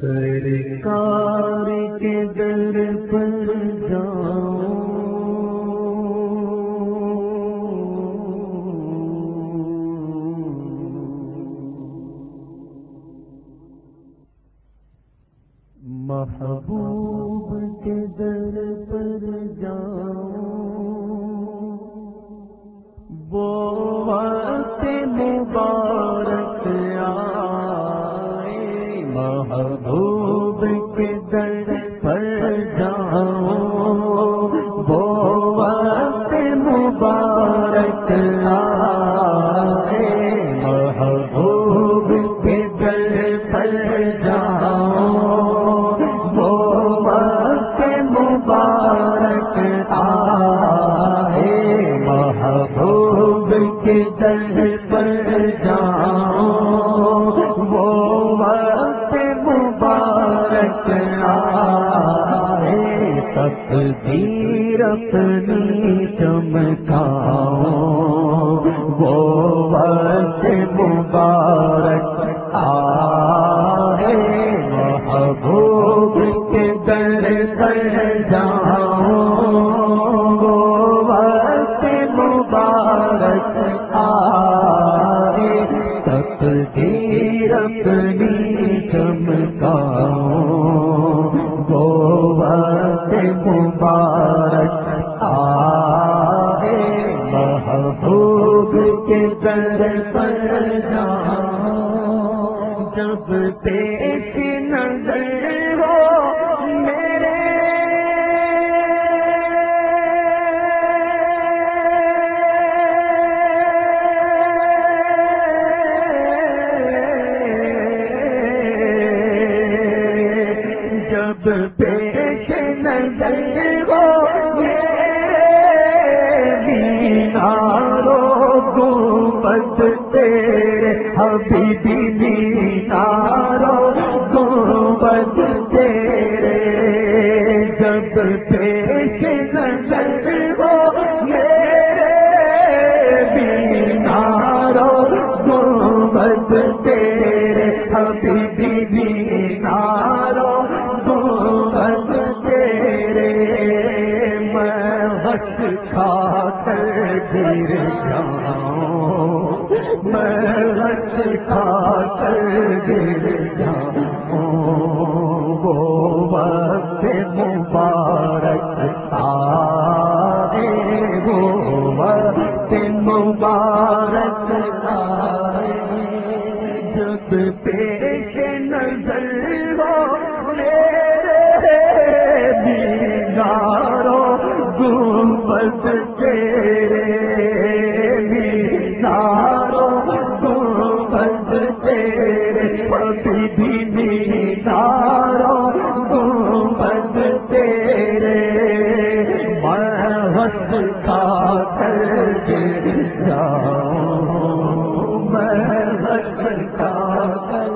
سرکار کے در پر جاؤں محبوب کے در پر جاؤں پر جاؤں چمکاؤ وہ پر جب پیش نظر ہو میرے جب پیش نظر ہو جب پیش نظر ہو میرے مینارو گنبد تیرے حبیبی مینارو گنبد تیرے میں بس کھا کر گر جاؤں، میں بس کھا کر گر جاؤں۔ گنبد تیرے مینارو گنبد تیرے حبیبی مینارو گنبد تیرے۔ میں ہنس کھا کر گر جاؤں، میں ہنس کھا کر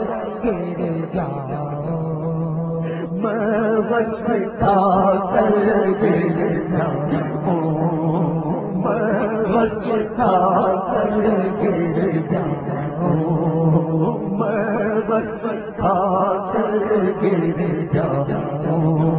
گر جاؤں، میں ہنس کھا کر گر جاؤں۔ کھا کر گر جاؤں میں بس کھا کر گر جاؤں۔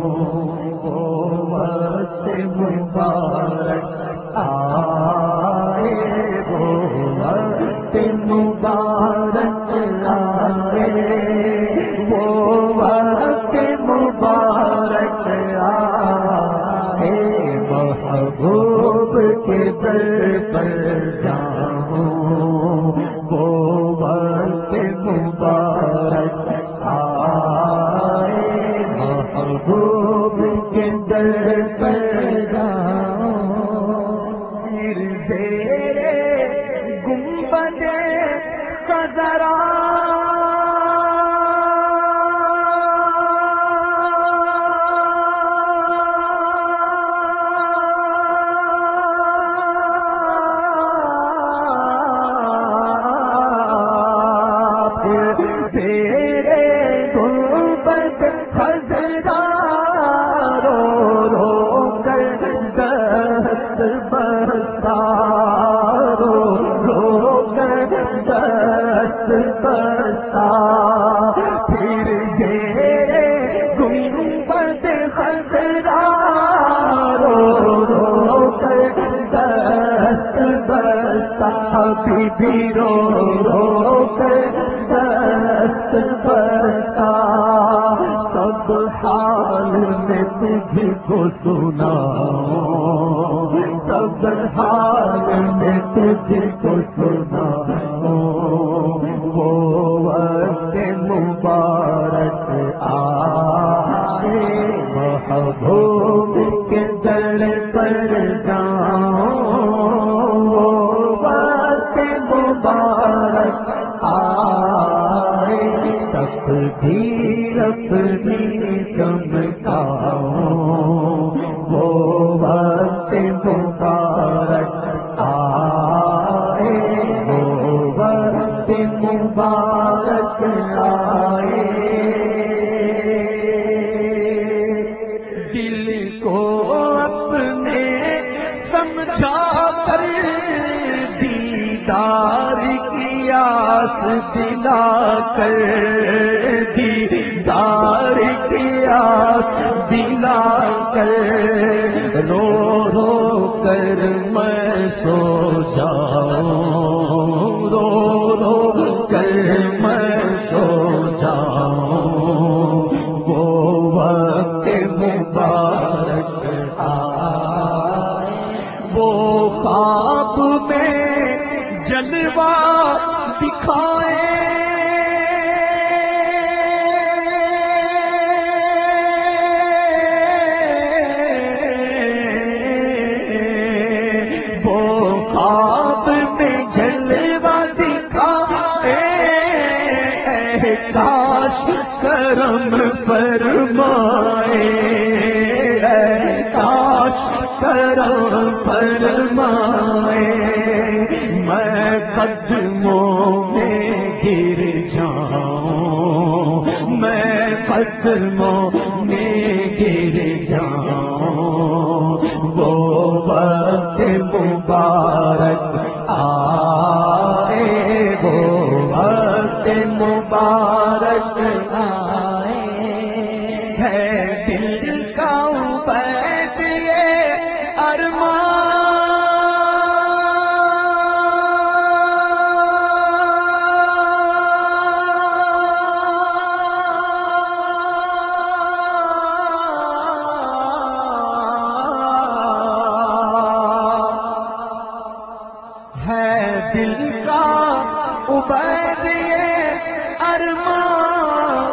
بھی رو رو کر دست برتا سب حال میں تجھ کو سنا سب حال میں تجھ کو سنا وہ مبارک آئے۔ تقدیر اپنی چمکاؤں۔ وہ وقت مبارک آئے۔ وہ وقت مبارک آئے۔ آس دلا کر دیدار کی آس دلا کر رو رو کر میں سو جاؤں، رو رو کر میں سو جاؤں۔ وہ وقت مبارک آئے، وہ خواب میں جلوہ دکھائے۔ کاش کرم فرمائے۔ کاش کرم فرمائے۔ میں قدموں میں گر جاؤں، میں قدموں میں گر جاؤں۔ وہ وقت مبارک آئے، وہ وقت مبارک آئے۔ یہ ارمان،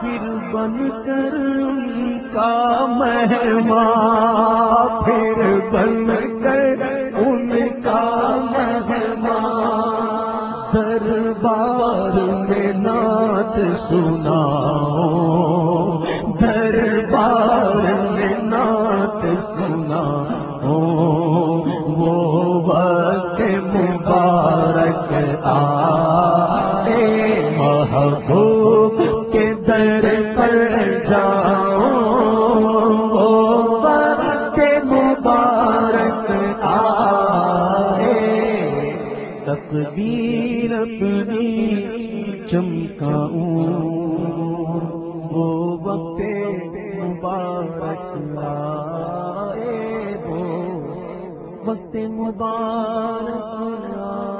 پھر بن کر ان کا مہمان، پھر بن کر ان کا مہمان۔ دربار میں نعت سنا پر وہ وقت مبارک آئے، تقدیر اپنی چمکاؤں وہ وقت مبارک آئے وہ وقت مبارک آئے۔